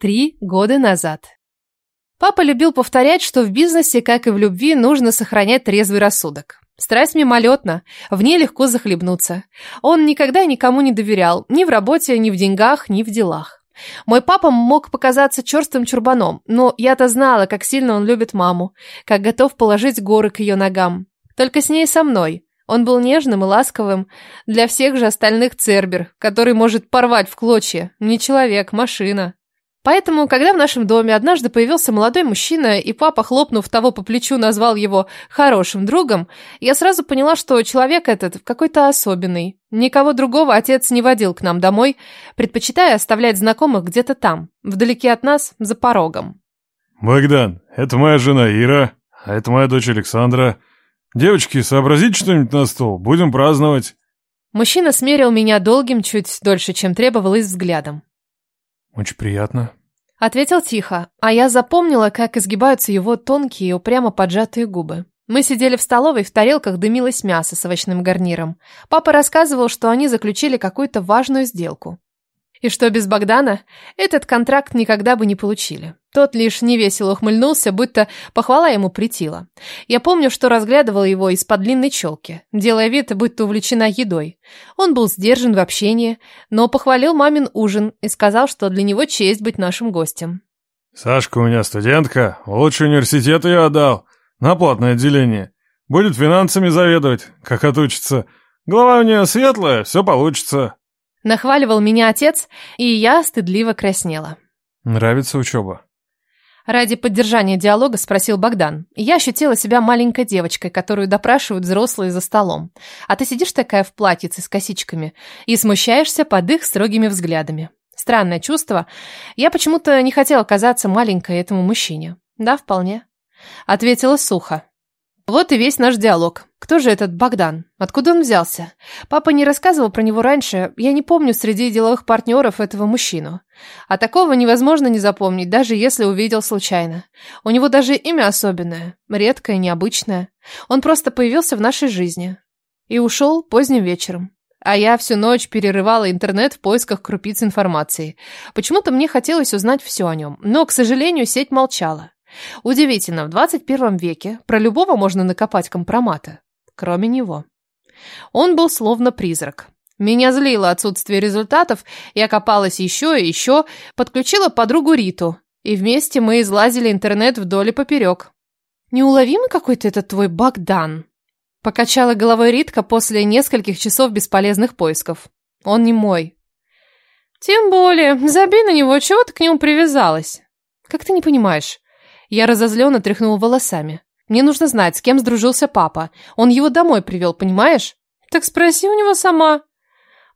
Три года назад. Папа любил повторять, что в бизнесе, как и в любви, нужно сохранять трезвый рассудок. Страсть мимолетна, в ней легко захлебнуться. Он никогда никому не доверял, ни в работе, ни в деньгах, ни в делах. Мой папа мог показаться черстым чурбаном, но я-то знала, как сильно он любит маму, как готов положить горы к ее ногам. Только с ней со мной. Он был нежным и ласковым. Для всех же остальных цербер, который может порвать в клочья. Не человек, машина. Поэтому, когда в нашем доме однажды появился молодой мужчина, и папа, хлопнув того по плечу, назвал его хорошим другом, я сразу поняла, что человек этот какой-то особенный. Никого другого отец не водил к нам домой, предпочитая оставлять знакомых где-то там, вдалеке от нас, за порогом. «Богдан, это моя жена Ира, а это моя дочь Александра. Девочки, сообразите что-нибудь на стол, будем праздновать». Мужчина смерил меня долгим, чуть дольше, чем требовалось, взглядом. «Очень приятно», — ответил тихо, а я запомнила, как изгибаются его тонкие, упрямо поджатые губы. Мы сидели в столовой, в тарелках дымилось мясо с овощным гарниром. Папа рассказывал, что они заключили какую-то важную сделку. И что без Богдана этот контракт никогда бы не получили. Тот лишь невесело ухмыльнулся, будто похвала ему притила. Я помню, что разглядывала его из-под длинной челки, делая вид, будто увлечена едой. Он был сдержан в общении, но похвалил мамин ужин и сказал, что для него честь быть нашим гостем. «Сашка у меня студентка, лучший университет ее отдал, на платное отделение. Будет финансами заведовать, как отучится. Голова у нее светлая, все получится». Нахваливал меня отец, и я стыдливо краснела. «Нравится учеба?» Ради поддержания диалога спросил Богдан. Я ощутила себя маленькой девочкой, которую допрашивают взрослые за столом. А ты сидишь такая в платьице с косичками и смущаешься под их строгими взглядами. Странное чувство. Я почему-то не хотела казаться маленькой этому мужчине. Да, вполне. Ответила сухо. Вот и весь наш диалог. Кто же этот Богдан? Откуда он взялся? Папа не рассказывал про него раньше. Я не помню среди деловых партнеров этого мужчину. А такого невозможно не запомнить, даже если увидел случайно. У него даже имя особенное, редкое, необычное. Он просто появился в нашей жизни. И ушел поздним вечером. А я всю ночь перерывала интернет в поисках крупиц информации. Почему-то мне хотелось узнать все о нем, но, к сожалению, сеть молчала. Удивительно, в 21 веке про любого можно накопать компромата, кроме него. Он был словно призрак. Меня злило отсутствие результатов, я копалась еще и еще, подключила подругу Риту, и вместе мы излазили интернет вдоль и поперек. «Неуловимый какой-то этот твой Богдан», — покачала головой Ритка после нескольких часов бесполезных поисков. «Он не мой». «Тем более, забей на него, чего ты к нему привязалась?» «Как ты не понимаешь?» Я разозленно тряхнула волосами. Мне нужно знать, с кем сдружился папа. Он его домой привел, понимаешь? Так спроси у него сама.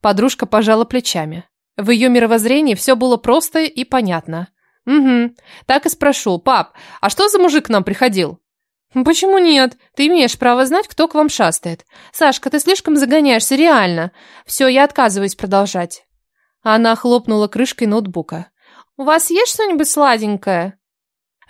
Подружка пожала плечами. В ее мировоззрении все было просто и понятно. Угу. Так и спрошу. Пап, а что за мужик к нам приходил? «Почему нет? Ты имеешь право знать, кто к вам шастает. Сашка, ты слишком загоняешься, реально. Все, я отказываюсь продолжать». Она хлопнула крышкой ноутбука. «У вас есть что-нибудь сладенькое?»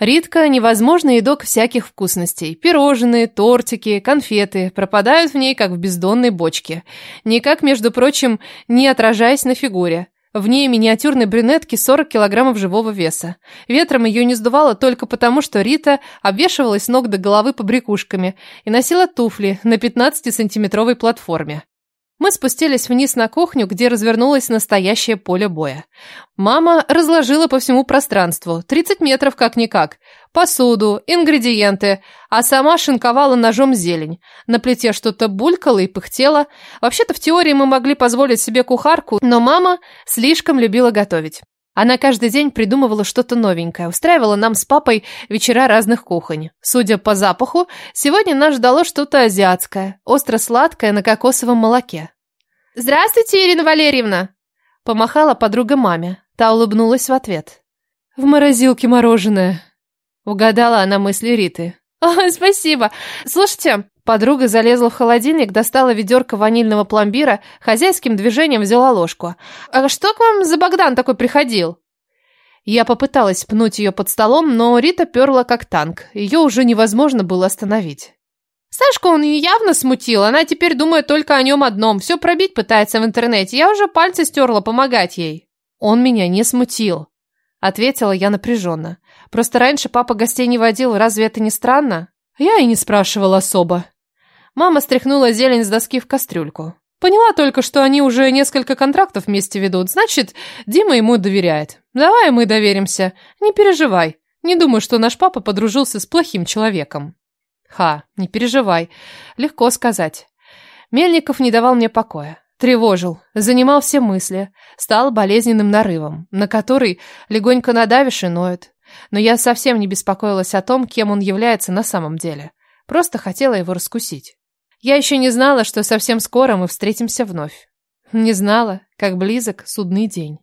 Ритка – невозможный едок всяких вкусностей. Пирожные, тортики, конфеты пропадают в ней, как в бездонной бочке. Никак, между прочим, не отражаясь на фигуре. В ней миниатюрной брюнетки 40 килограммов живого веса. Ветром ее не сдувало только потому, что Рита обвешивалась ног до головы побрякушками и носила туфли на 15-сантиметровой платформе. Мы спустились вниз на кухню, где развернулось настоящее поле боя. Мама разложила по всему пространству, 30 метров как-никак, посуду, ингредиенты, а сама шинковала ножом зелень. На плите что-то булькало и пыхтело. Вообще-то в теории мы могли позволить себе кухарку, но мама слишком любила готовить. Она каждый день придумывала что-то новенькое, устраивала нам с папой вечера разных кухонь. Судя по запаху, сегодня нас ждало что-то азиатское, остро-сладкое на кокосовом молоке. «Здравствуйте, Ирина Валерьевна!» Помахала подруга маме. Та улыбнулась в ответ. «В морозилке мороженое!» Угадала она мысли Риты. «О, спасибо! Слушайте, Подруга залезла в холодильник, достала ведерко ванильного пломбира, хозяйским движением взяла ложку. «А что к вам за Богдан такой приходил?» Я попыталась пнуть ее под столом, но Рита перла как танк. Ее уже невозможно было остановить. Сашку он явно смутил, она теперь думает только о нем одном, все пробить пытается в интернете. Я уже пальцы стерла помогать ей. Он меня не смутил. Ответила я напряженно. Просто раньше папа гостей не водил, разве это не странно? Я и не спрашивала особо. Мама стряхнула зелень с доски в кастрюльку. Поняла только, что они уже несколько контрактов вместе ведут. Значит, Дима ему доверяет. Давай мы доверимся. Не переживай. Не думаю, что наш папа подружился с плохим человеком. Ха, не переживай. Легко сказать. Мельников не давал мне покоя. Тревожил, занимал все мысли, стал болезненным нарывом, на который легонько надавишь и ноет. Но я совсем не беспокоилась о том, кем он является на самом деле. Просто хотела его раскусить. Я еще не знала, что совсем скоро мы встретимся вновь. Не знала, как близок судный день.